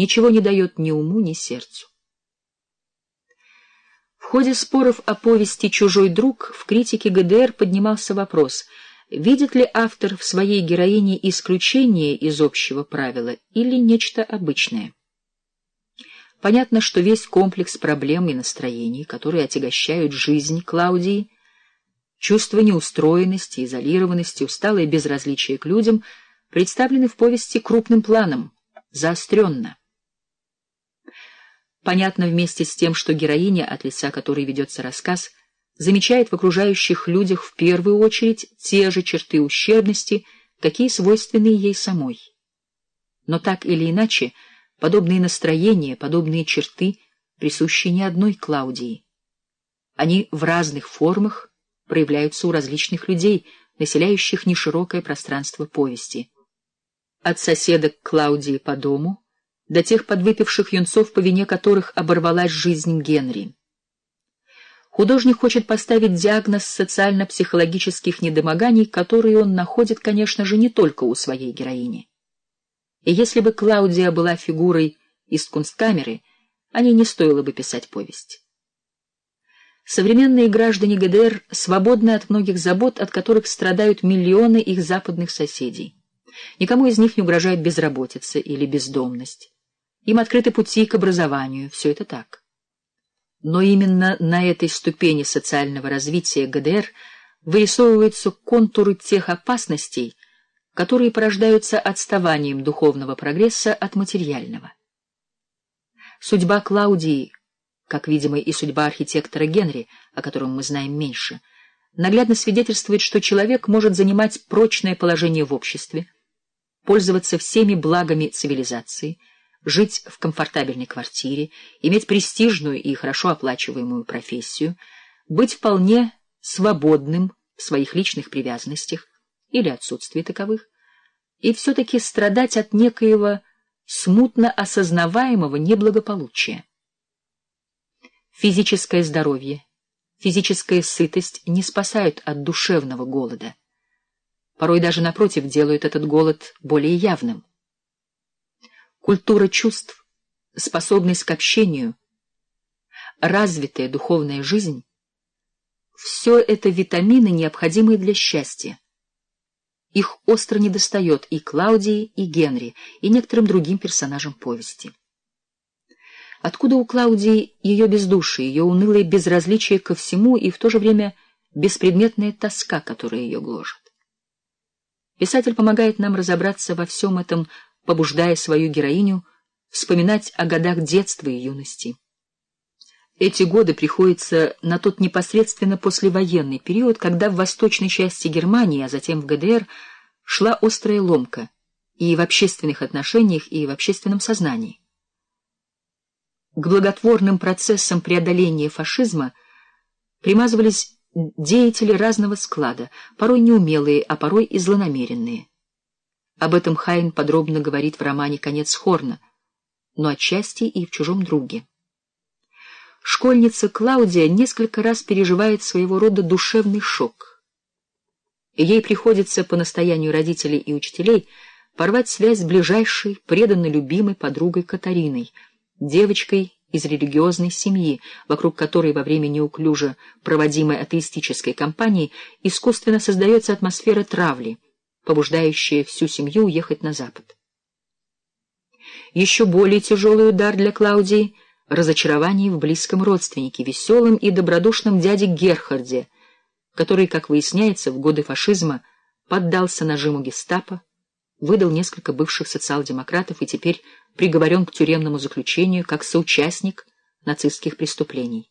ничего не дает ни уму, ни сердцу. В ходе споров о повести «Чужой друг» в критике ГДР поднимался вопрос, видит ли автор в своей героине исключение из общего правила или нечто обычное. Понятно, что весь комплекс проблем и настроений, которые отягощают жизнь Клаудии, чувство неустроенности, изолированности, усталое безразличие к людям представлены в повести крупным планом, заостренно. Понятно вместе с тем, что героиня, от лица которой ведется рассказ, замечает в окружающих людях в первую очередь те же черты ущербности, какие свойственны ей самой. Но так или иначе, подобные настроения, подобные черты присущи не одной Клаудии. Они в разных формах проявляются у различных людей, населяющих неширокое пространство повести. От соседок Клаудии по дому до тех подвыпивших юнцов, по вине которых оборвалась жизнь Генри. Художник хочет поставить диагноз социально-психологических недомоганий, которые он находит, конечно же, не только у своей героини. И если бы Клаудия была фигурой из кунсткамеры, о ней не стоило бы писать повесть. Современные граждане ГДР свободны от многих забот, от которых страдают миллионы их западных соседей. Никому из них не угрожает безработица или бездомность. Им открыты пути к образованию, все это так. Но именно на этой ступени социального развития ГДР вырисовываются контуры тех опасностей, которые порождаются отставанием духовного прогресса от материального. Судьба Клаудии, как, видимо, и судьба архитектора Генри, о котором мы знаем меньше, наглядно свидетельствует, что человек может занимать прочное положение в обществе, пользоваться всеми благами цивилизации, жить в комфортабельной квартире, иметь престижную и хорошо оплачиваемую профессию, быть вполне свободным в своих личных привязанностях или отсутствии таковых, и все-таки страдать от некоего смутно осознаваемого неблагополучия. Физическое здоровье, физическая сытость не спасают от душевного голода. Порой даже напротив делают этот голод более явным. Культура чувств, способность к общению, развитая духовная жизнь — все это витамины, необходимые для счастья. Их остро недостает и Клаудии, и Генри, и некоторым другим персонажам повести. Откуда у Клаудии ее бездушие, ее унылое безразличие ко всему и в то же время беспредметная тоска, которая ее гложет? Писатель помогает нам разобраться во всем этом, побуждая свою героиню вспоминать о годах детства и юности. Эти годы приходятся на тот непосредственно послевоенный период, когда в восточной части Германии, а затем в ГДР, шла острая ломка и в общественных отношениях, и в общественном сознании. К благотворным процессам преодоления фашизма примазывались деятели разного склада, порой неумелые, а порой и злонамеренные. Об этом Хайн подробно говорит в романе «Конец Хорна», но отчасти и в «Чужом друге». Школьница Клаудия несколько раз переживает своего рода душевный шок. Ей приходится по настоянию родителей и учителей порвать связь с ближайшей, преданно любимой подругой Катариной, девочкой из религиозной семьи, вокруг которой во время неуклюже проводимой атеистической кампании искусственно создается атмосфера травли, побуждающая всю семью уехать на Запад. Еще более тяжелый удар для Клаудии — разочарование в близком родственнике, веселом и добродушном дяде Герхарде, который, как выясняется, в годы фашизма поддался нажиму гестапо, выдал несколько бывших социал-демократов и теперь приговорен к тюремному заключению как соучастник нацистских преступлений.